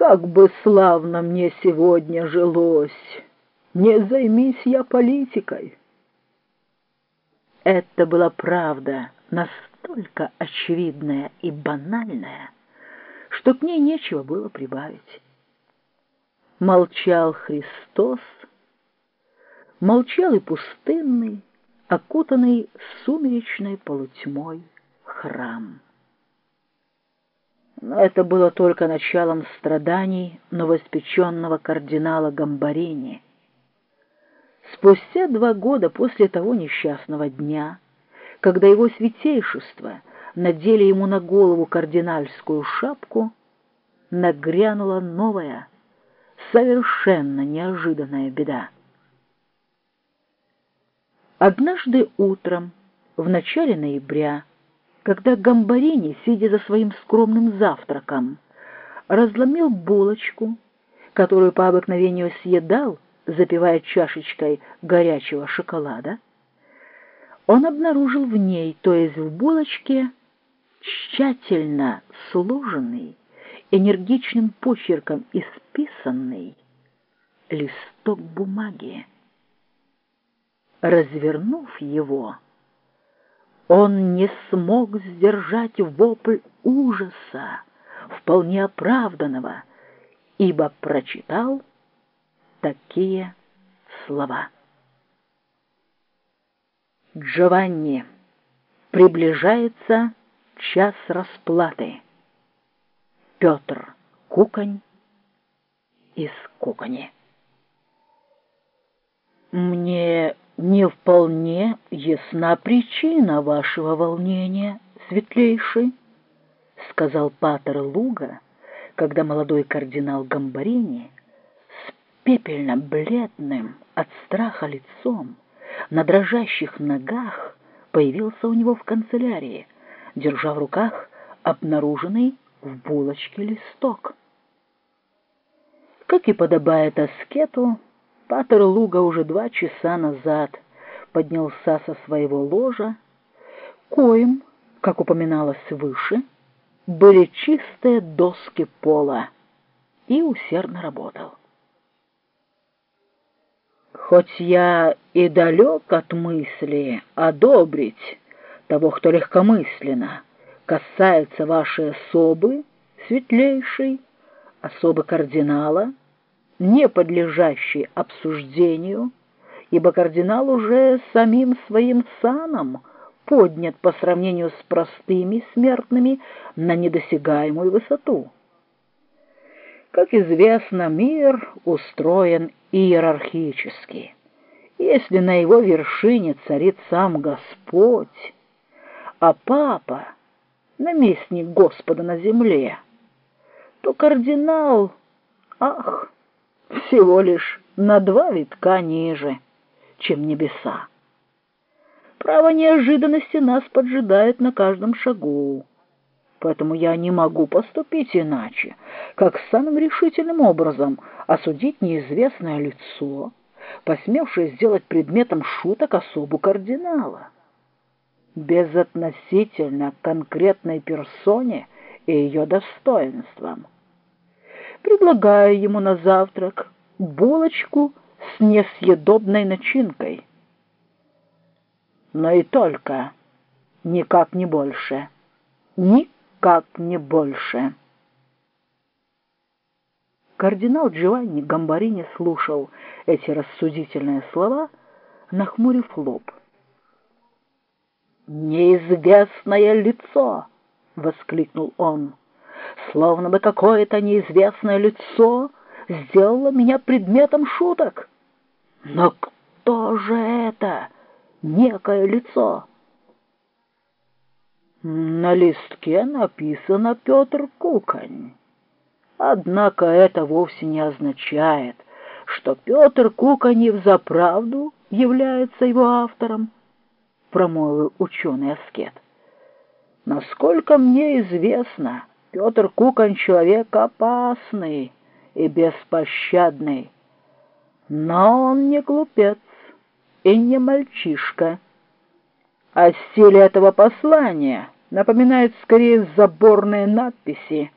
Как бы славно мне сегодня жилось! Не займись я политикой!» Это была правда, настолько очевидная и банальная, что к ней нечего было прибавить. Молчал Христос, молчал и пустынный, окутанный сумеречной полутьмой храм. Но это было только началом страданий новоспеченного кардинала Гамбарини. Спустя два года после того несчастного дня, когда его святейшество надели ему на голову кардинальскую шапку, нагрянула новая, совершенно неожиданная беда. Однажды утром, в начале ноября, когда Гамбарини, сидя за своим скромным завтраком, разломил булочку, которую по обыкновению съедал, запивая чашечкой горячего шоколада, он обнаружил в ней, то есть в булочке, тщательно сложенный, энергичным почерком исписанный листок бумаги. Развернув его, он не смог сдержать вопль ужаса, вполне оправданного, ибо прочитал такие слова. Джованни, приближается час расплаты. Петр Куконь из Кукони. Мне не вполне ясна причина вашего волнения, светлейший, сказал патер Луга, когда молодой кардинал Гамбарини с пепельно-бледным от страха лицом на дрожащих ногах появился у него в канцелярии, держа в руках обнаруженный в булочке листок. Как и подобает аскету, Патер Луга уже два часа назад поднялся со своего ложа, коим, как упоминалось выше, были чистые доски пола, и усердно работал. Хоть я и далек от мысли одобрить того, кто легкомысленно касается вашей особы, светлейшей, особы кардинала, не подлежащей обсуждению, ибо кардинал уже самим своим саном поднят по сравнению с простыми смертными на недосягаемую высоту. Как известно, мир устроен иерархически. Если на его вершине царит сам Господь, а Папа — наместник Господа на земле, то кардинал, ах, всего лишь на два витка ниже, чем небеса. Право неожиданности нас поджидает на каждом шагу, поэтому я не могу поступить иначе, как самым решительным образом осудить неизвестное лицо, посмевшее сделать предметом шуток особу кардинала. Безотносительно конкретной персоне и ее достоинствам предлагаю ему на завтрак булочку с несъедобной начинкой. Но и только, никак не больше, никак не больше. Кардинал Джованни Гамбарини слушал эти рассудительные слова, нахмурив лоб. «Неизвестное лицо!» — воскликнул он словно бы какое-то неизвестное лицо сделало меня предметом шуток. Но кто же это некое лицо? На листке написано «Петр Куконь». Однако это вовсе не означает, что Петр Куконев заправду является его автором, промолвил ученый-аскет. Насколько мне известно, Петр Кукон человек опасный и беспощадный, но он не глупец и не мальчишка. А стиль этого послания напоминает скорее заборные надписи,